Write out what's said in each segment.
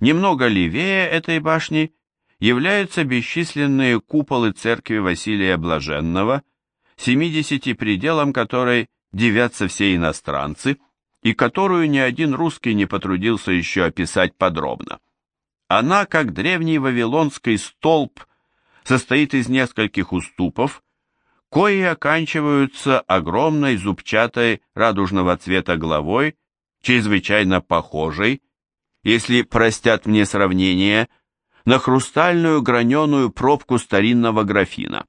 Немного левее этой башни являются бесчисленные куполы церкви Василия Блаженного, 70 пределам которой девятся все иностранцы, и которую ни один русский не потрудился еще описать подробно. Она, как древний вавилонский столб, состоит из нескольких уступов, кои оканчиваются огромной зубчатой радужного цвета главой, чрезвычайно похожей, если простят мне сравнение, на хрустальную граненую пробку старинного графина.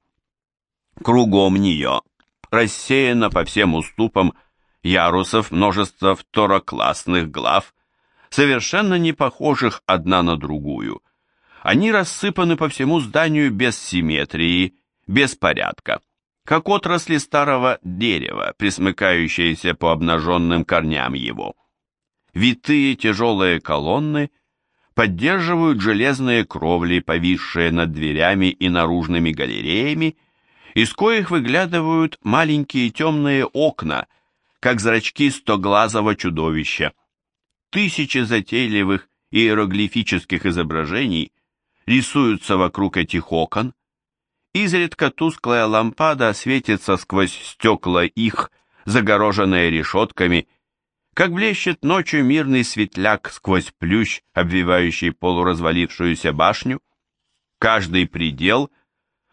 Кругом нее рассеяно по всем уступам ярусов множество второклассных глав, совершенно не похожих одна на другую. Они рассыпаны по всему зданию без симметрии, без порядка, как отрасли старого дерева, присмыкающиеся по обнаженным корням его. Витые тяжелые колонны поддерживают железные кровли, повисшие над дверями и наружными галереями, из коих выглядывают маленькие темные окна, как зрачки стоглазого чудовища. Тысячи затейливых иероглифических изображений рисуются вокруг этих окон. Изредка тусклая лампада светится сквозь стекла их, загороженные решетками, как блещет ночью мирный светляк сквозь плющ, обвивающий полуразвалившуюся башню. Каждый предел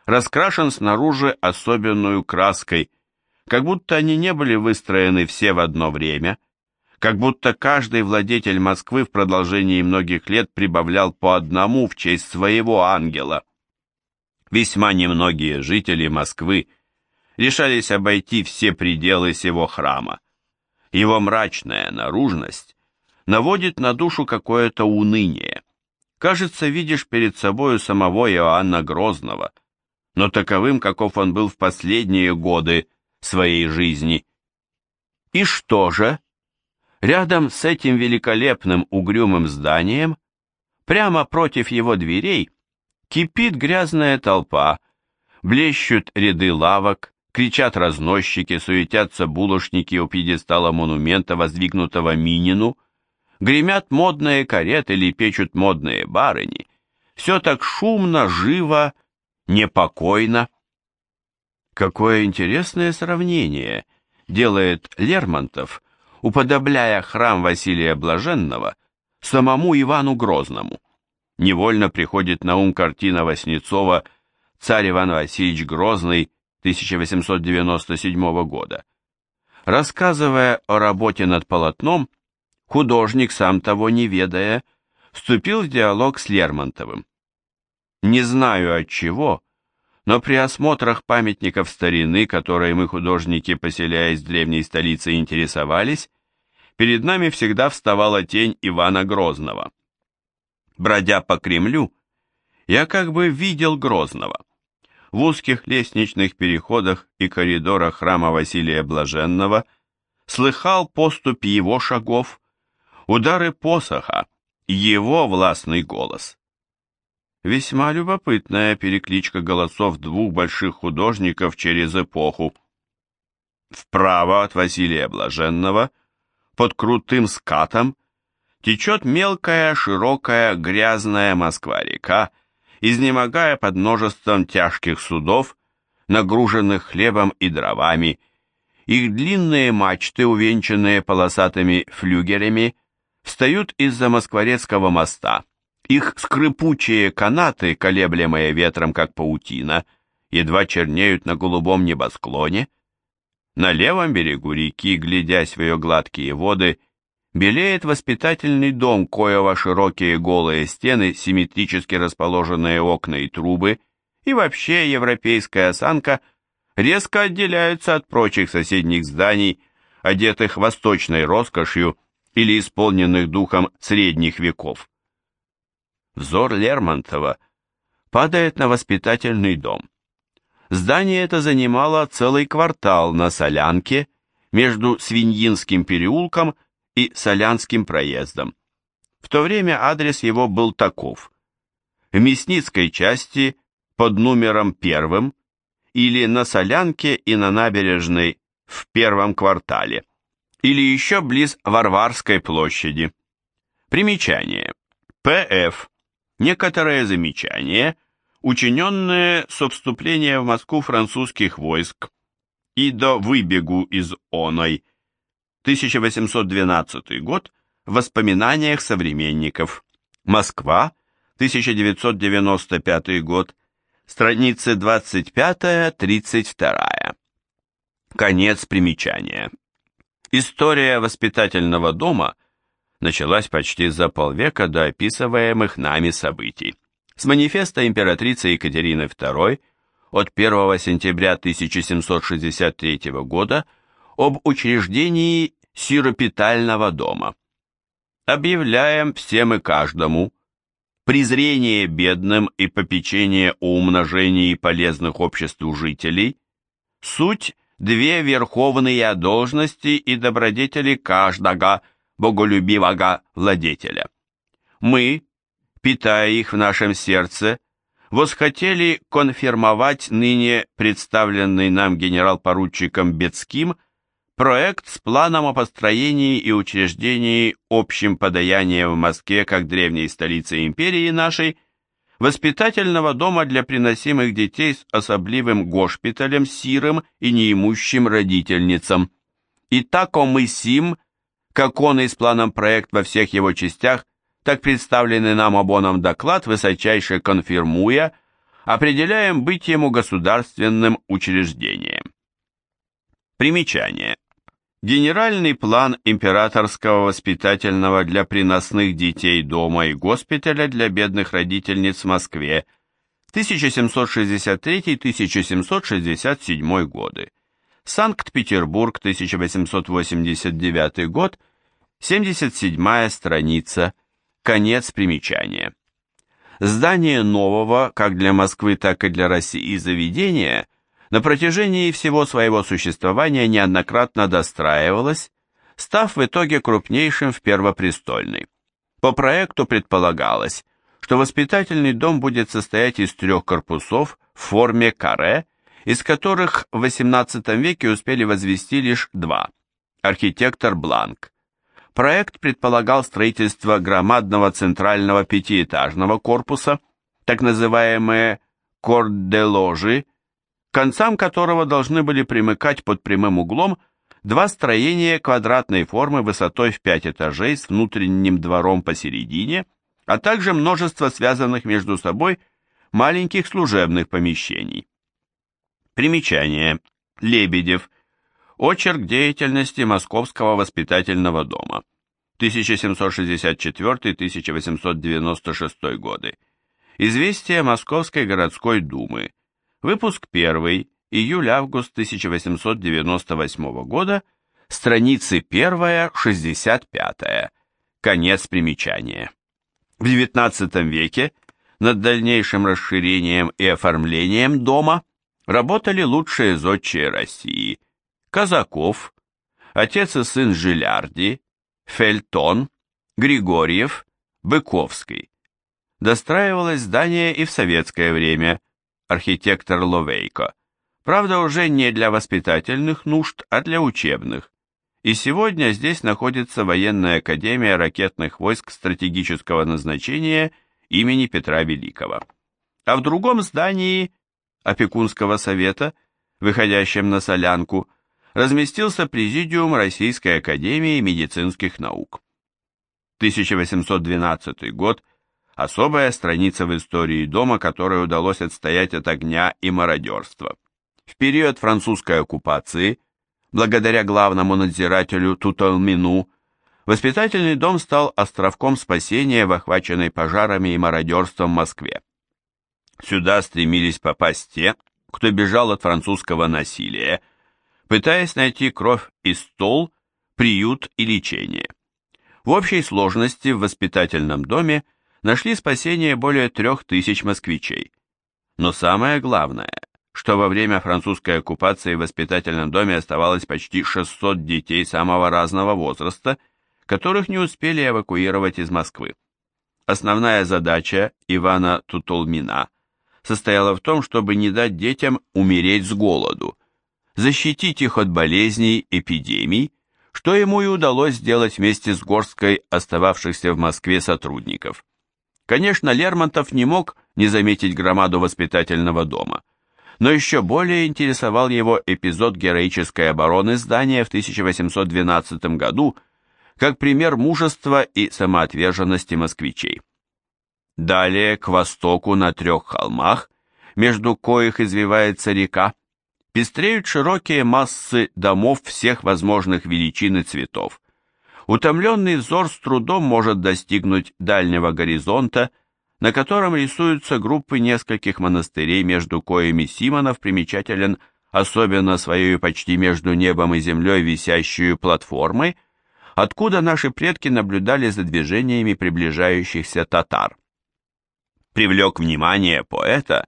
раскрашен снаружи особенную краской, как будто они не были выстроены все в одно время, как будто каждый владетель Москвы в продолжении многих лет прибавлял по одному в честь своего ангела. Весьма немногие жители Москвы решались обойти все пределы сего храма. Его мрачная наружность наводит на душу какое-то уныние. Кажется, видишь перед собою самого Иоанна Грозного, но таковым, каков он был в последние годы своей жизни. И что же? Рядом с этим великолепным угрюмым зданием, прямо против его дверей, кипит грязная толпа, блещут ряды лавок, кричат разносчики, суетятся булочники у пьедестала монумента, воздвигнутого Минину, гремят модные кареты, лепечут модные барыни. Все так шумно, живо, непокойно. Какое интересное сравнение делает Лермонтов, уподобляя храм Василия Блаженного самому Ивану Грозному. Невольно приходит на ум картина Васнецова «Царь Иван Васильевич Грозный» 1897 года. Рассказывая о работе над полотном, художник, сам того не ведая, вступил в диалог с Лермонтовым. Не знаю от чего, но при осмотрах памятников старины, которые мы, художники, поселяясь в древней столице, интересовались, перед нами всегда вставала тень Ивана Грозного. Бродя по Кремлю, я как бы видел Грозного. В узких лестничных переходах и коридорах храма Василия Блаженного слыхал поступь его шагов, удары посоха, его властный голос. Весьма любопытная перекличка голосов двух больших художников через эпоху. Вправо от Василия Блаженного, под крутым скатом, течет мелкая, широкая, грязная Москва-река, изнемогая под множеством тяжких судов, нагруженных хлебом и дровами. Их длинные мачты, увенчанные полосатыми флюгерами, встают из-за Москворецкого моста. Их скрипучие канаты, колеблемые ветром, как паутина, едва чернеют на голубом небосклоне. На левом берегу реки, глядясь в ее гладкие воды, белеет воспитательный дом, коего широкие голые стены, симметрически расположенные окна и трубы, и вообще европейская осанка резко отделяются от прочих соседних зданий, одетых восточной роскошью или исполненных духом средних веков. Взор Лермонтова падает на воспитательный дом. Здание это занимало целый квартал на Солянке между Свиньинским переулком и и Солянским проездом. В то время адрес его был таков. В Мясницкой части под номером первым или на Солянке и на набережной в первом квартале, или еще близ Варварской площади. Примечание. П.Ф. Некоторые замечания, учиненные со вступления в Москву французских войск и до выбегу из оной, 1812 год, в воспоминаниях современников. Москва, 1995 год, страницы 25-32. Конец примечания. История воспитательного дома началась почти за полвека до описываемых нами событий. С манифеста императрицы Екатерины II от 1 сентября 1763 года об учреждении сиропитального дома. Объявляем всем и каждому презрение бедным и попечение о умножении полезных обществу жителей, суть две верховные должности и добродетели каждого боголюбивого владетеля. Мы, питая их в нашем сердце, восхотели конфирмовать ныне представленный нам генерал-поручиком Бецким проект с планом о построении и учреждении общим подаяния в Москве как древней столице империи нашей – воспитательного дома для приносимых детей с особливым госпиталем сирым и неимущим родительницам. И так мы сим, как он и с планом проект во всех его частях, так представленный нам обоном доклад, высочайше конфирмуя, определяем быть ему государственным учреждением. Примечание. Генеральный план императорского воспитательного для приносных детей дома и госпиталя для бедных родительниц в Москве 1763-1767 годы. Санкт-Петербург, 1889 год, 77 страница, конец примечания. Здание нового, как для Москвы, так и для России заведения – на протяжении всего своего существования неоднократно достраивалась, став в итоге крупнейшим в Первопрестольной. По проекту предполагалось, что воспитательный дом будет состоять из трех корпусов в форме каре, из которых в XVIII веке успели возвести лишь два – архитектор Бланк. Проект предполагал строительство громадного центрального пятиэтажного корпуса, так называемые корделожи, концам которого должны были примыкать под прямым углом два строения квадратной формы высотой в пять этажей с внутренним двором посередине, а также множество связанных между собой маленьких служебных помещений. Примечание. Лебедев. Очерк деятельности Московского воспитательного дома. 1764-1896 годы. Известие Московской городской думы. Выпуск 1, июль-август 1898 года, страницы 1, 65, конец примечания. В XIX веке над дальнейшим расширением и оформлением дома работали лучшие зодчие России. Казаков, отец и сын Жилярди, Фельтон, Григорьев, Быковский. Достраивалось здание и в советское время – архитектор Ловейко. Правда, уже не для воспитательных нужд, а для учебных. И сегодня здесь находится военная академия ракетных войск стратегического назначения имени Петра Великого. А в другом здании опекунского совета, выходящем на солянку, разместился президиум Российской академии медицинских наук. 1812 год – особая страница в истории дома, которой удалось отстоять от огня и мародерства. В период французской оккупации, благодаря главному надзирателю Туталмину, воспитательный дом стал островком спасения в охваченной пожарами и мародерством Москве. Сюда стремились попасть те, кто бежал от французского насилия, пытаясь найти кровь и стол, приют и лечение. В общей сложности в воспитательном доме – нашли спасение более трех тысяч москвичей. Но самое главное, что во время французской оккупации в воспитательном доме оставалось почти 600 детей самого разного возраста, которых не успели эвакуировать из Москвы. Основная задача Ивана Тутолмина состояла в том, чтобы не дать детям умереть с голоду, защитить их от болезней, эпидемий, что ему и удалось сделать вместе с горсткой остававшихся в Москве сотрудников. Конечно, Лермонтов не мог не заметить громаду воспитательного дома, но еще более интересовал его эпизод героической обороны здания в 1812 году как пример мужества и самоотверженности москвичей. Далее, к востоку на трех холмах, между коих извивается река, пестреют широкие массы домов всех возможных величин и цветов. Утомленный взор с трудом может достигнуть дальнего горизонта, на котором рисуются группы нескольких монастырей, между коими Симонов примечателен особенно своей почти между небом и землей висящую платформой, откуда наши предки наблюдали за движениями приближающихся татар. Привлек внимание поэта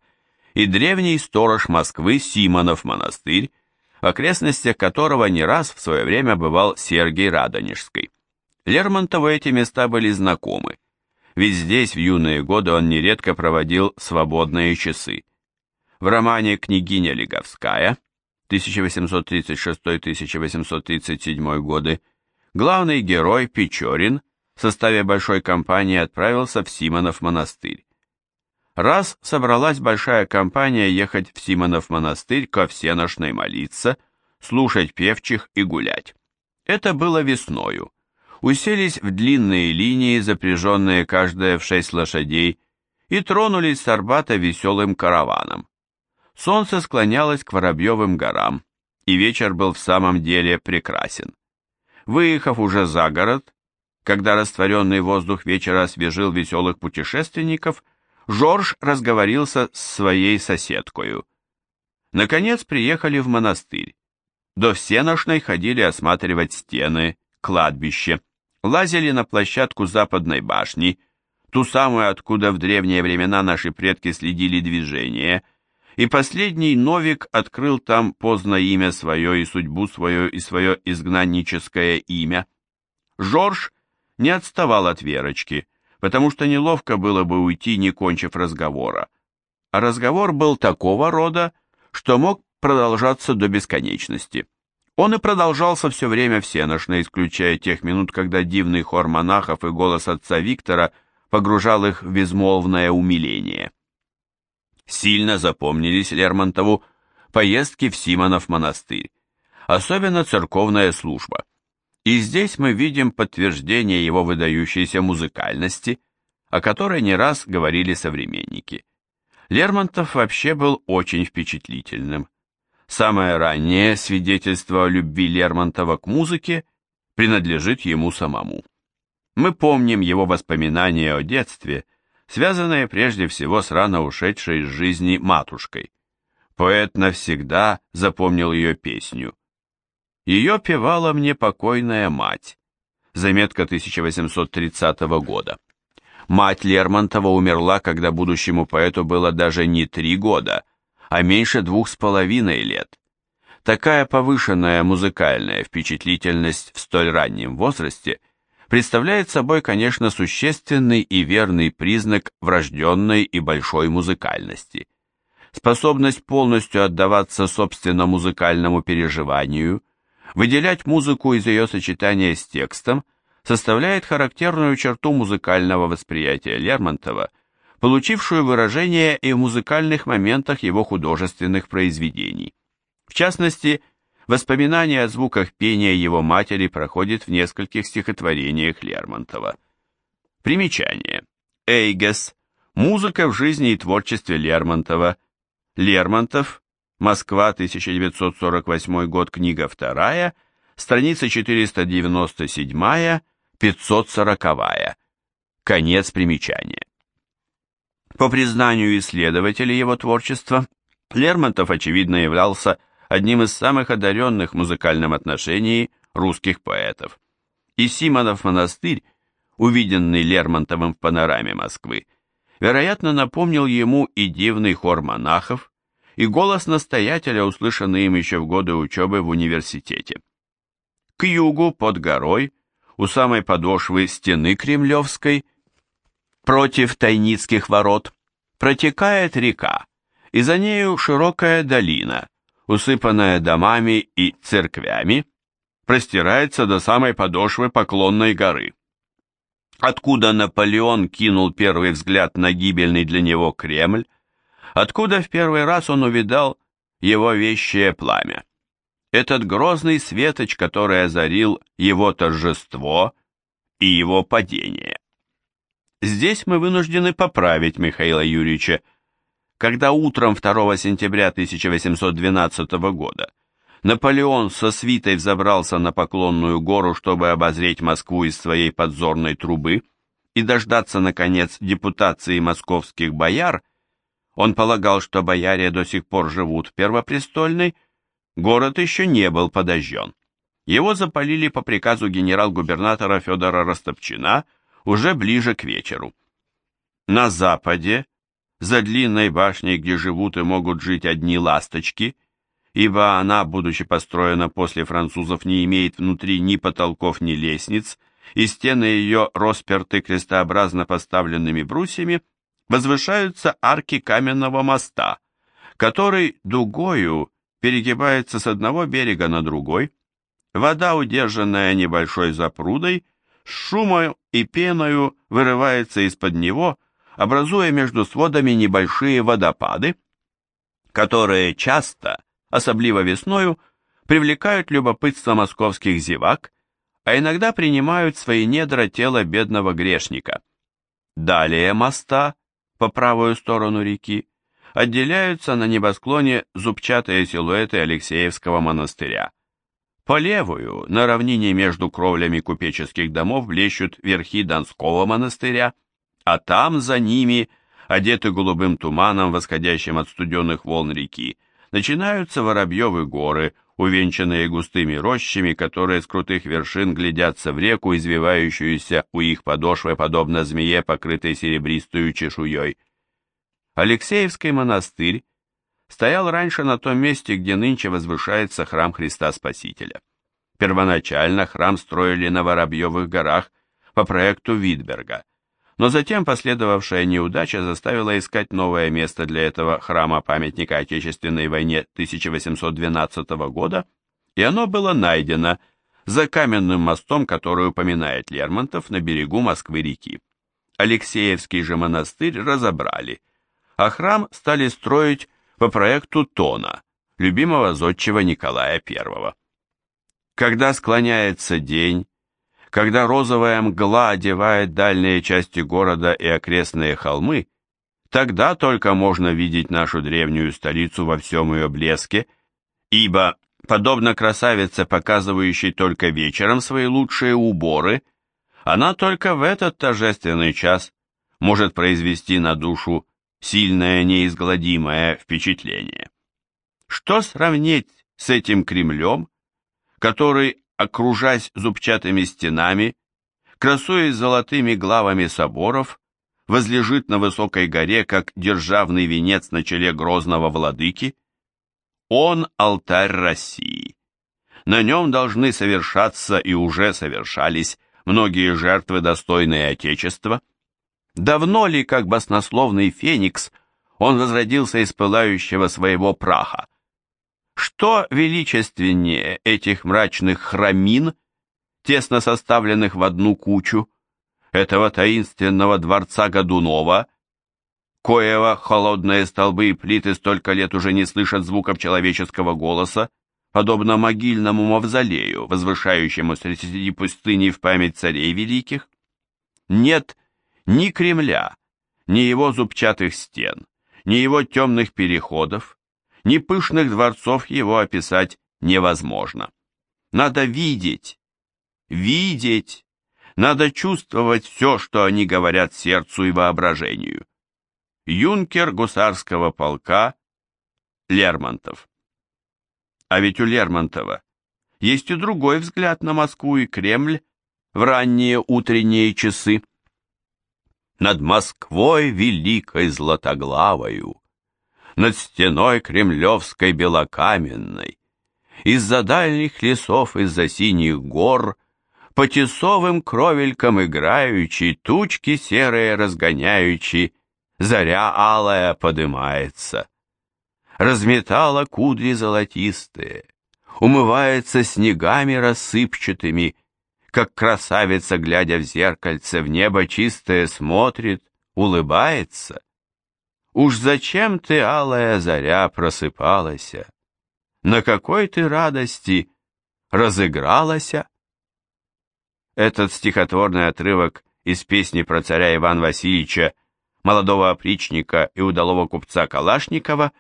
и древний сторож Москвы Симонов монастырь, в окрестностях которого не раз в свое время бывал Сергий Радонежский. Лермонтову эти места были знакомы, ведь здесь в юные годы он нередко проводил свободные часы. В романе «Княгиня Леговская» 1836-1837 годы главный герой Печорин в составе большой компании отправился в Симонов монастырь. Раз собралась большая компания ехать в Симонов монастырь ко всеношной молиться, слушать певчих и гулять. Это было весною уселись в длинные линии, запряженные каждая в шесть лошадей, и тронулись с Арбата веселым караваном. Солнце склонялось к Воробьевым горам, и вечер был в самом деле прекрасен. Выехав уже за город, когда растворенный воздух вечера освежил веселых путешественников, Жорж разговорился с своей соседкою. Наконец приехали в монастырь. До всеношной ходили осматривать стены, кладбище лазили на площадку западной башни, ту самую, откуда в древние времена наши предки следили движение, и последний Новик открыл там поздно имя свое и судьбу свою и свое изгнанническое имя. Жорж не отставал от Верочки, потому что неловко было бы уйти, не кончив разговора. А разговор был такого рода, что мог продолжаться до бесконечности. Он и продолжался все время всеношно, исключая тех минут, когда дивный хор монахов и голос отца Виктора погружал их в безмолвное умиление. Сильно запомнились Лермонтову поездки в Симонов монастырь, особенно церковная служба. И здесь мы видим подтверждение его выдающейся музыкальности, о которой не раз говорили современники. Лермонтов вообще был очень впечатлительным. Самое раннее свидетельство о любви Лермонтова к музыке принадлежит ему самому. Мы помним его воспоминания о детстве, связанные прежде всего с рано ушедшей из жизни матушкой. Поэт навсегда запомнил ее песню. Ее певала мне покойная мать. Заметка 1830 года. Мать Лермонтова умерла, когда будущему поэту было даже не три года, а меньше двух с половиной лет. Такая повышенная музыкальная впечатлительность в столь раннем возрасте представляет собой, конечно, существенный и верный признак врожденной и большой музыкальности. Способность полностью отдаваться собственно музыкальному переживанию, выделять музыку из ее сочетания с текстом, составляет характерную черту музыкального восприятия Лермонтова – получившую выражение и в музыкальных моментах его художественных произведений. В частности, воспоминание о звуках пения его матери проходит в нескольких стихотворениях Лермонтова. Примечание. Эйгес. Музыка в жизни и творчестве Лермонтова. Лермонтов. Москва, 1948 год, книга вторая, страница 497-540. Конец примечания. По признанию исследователей его творчества, Лермонтов, очевидно, являлся одним из самых одаренных в музыкальном отношении русских поэтов. И Симонов монастырь, увиденный Лермонтовым в панораме Москвы, вероятно, напомнил ему и дивный хор монахов, и голос настоятеля, услышанный им еще в годы учебы в университете. К югу, под горой, у самой подошвы стены Кремлевской, против Тайницких ворот протекает река, и за нею широкая долина, усыпанная домами и церквями, простирается до самой подошвы Поклонной горы. откуда Наполеон кинул первый взгляд на гибельный для него Кремль, откуда в первый раз он увидал его вещее пламя. Этот грозный светоч, который озарил его торжество и его падение. Здесь мы вынуждены поправить Михаила Юрьевича. Когда утром 2 сентября 1812 года Наполеон со свитой взобрался на Поклонную гору, чтобы обозреть Москву из своей подзорной трубы и дождаться, наконец, депутации московских бояр, он полагал, что бояре до сих пор живут в Первопрестольной, город еще не был подожжен. Его запалили по приказу генерал-губернатора Федора Ростопчина – уже ближе к вечеру. На западе, за длинной башней, где живут и могут жить одни ласточки, ибо она, будучи построена после французов, не имеет внутри ни потолков, ни лестниц, и стены ее расперты крестообразно поставленными брусьями, возвышаются арки каменного моста, который дугою перегибается с одного берега на другой, вода, удержанная небольшой запрудой, с шумом и пеною вырывается из-под него, образуя между сводами небольшие водопады, которые часто, особливо весною, привлекают любопытство московских зевак, а иногда принимают свои недра тела бедного грешника. Далее моста, по правую сторону реки, отделяются на небосклоне зубчатые силуэты Алексеевского монастыря. По левую, на равнине между кровлями купеческих домов, блещут верхи Донского монастыря, а там за ними, одеты голубым туманом, восходящим от студенных волн реки, начинаются Воробьевы горы, увенчанные густыми рощами, которые с крутых вершин глядятся в реку, извивающуюся у их подошвы, подобно змее, покрытой серебристую чешуей. Алексеевский монастырь стоял раньше на том месте, где нынче возвышается храм Христа Спасителя. Первоначально храм строили на Воробьевых горах по проекту Витберга, но затем последовавшая неудача заставила искать новое место для этого храма-памятника Отечественной войне 1812 года, и оно было найдено за каменным мостом, который упоминает Лермонтов на берегу Москвы-реки. Алексеевский же монастырь разобрали, а храм стали строить по проекту Тона, любимого зодчего Николая I. Когда склоняется день, когда розовая мгла одевает дальние части города и окрестные холмы, тогда только можно видеть нашу древнюю столицу во всем ее блеске, ибо, подобно красавице, показывающей только вечером свои лучшие уборы, она только в этот торжественный час может произвести на душу сильное неизгладимое впечатление. Что сравнить с этим Кремлем, который, окружаясь зубчатыми стенами, красуясь золотыми главами соборов, возлежит на высокой горе, как державный венец на челе грозного владыки? Он алтарь России. На нем должны совершаться и уже совершались многие жертвы, достойные Отечества, Давно ли, как баснословный феникс, он возродился из пылающего своего праха? Что величественнее этих мрачных храмин, тесно составленных в одну кучу, этого таинственного дворца Годунова, коего холодные столбы и плиты столько лет уже не слышат звуков человеческого голоса, подобно могильному мавзолею, возвышающему среди пустыни в память царей великих? Нет ни Кремля, ни его зубчатых стен, ни его темных переходов, ни пышных дворцов его описать невозможно. Надо видеть, видеть, надо чувствовать все, что они говорят сердцу и воображению. Юнкер гусарского полка Лермонтов. А ведь у Лермонтова есть и другой взгляд на Москву и Кремль в ранние утренние часы над Москвой великой златоглавою, над стеной кремлевской белокаменной, из-за дальних лесов, из-за синих гор, по тесовым кровелькам играючи, тучки серые разгоняючи, заря алая подымается. Разметала кудри золотистые, умывается снегами рассыпчатыми, как красавица, глядя в зеркальце, в небо чистое смотрит, улыбается. Уж зачем ты, алая заря, просыпалась? На какой ты радости разыгралася? Этот стихотворный отрывок из песни про царя Ивана Васильевича, молодого опричника и удалого купца Калашникова,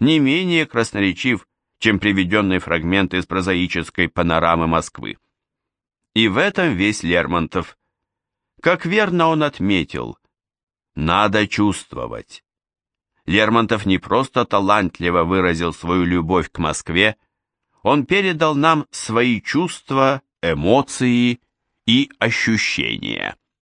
не менее красноречив, чем приведенный фрагмент из прозаической панорамы Москвы. И в этом весь Лермонтов. Как верно он отметил, надо чувствовать. Лермонтов не просто талантливо выразил свою любовь к Москве, он передал нам свои чувства, эмоции и ощущения.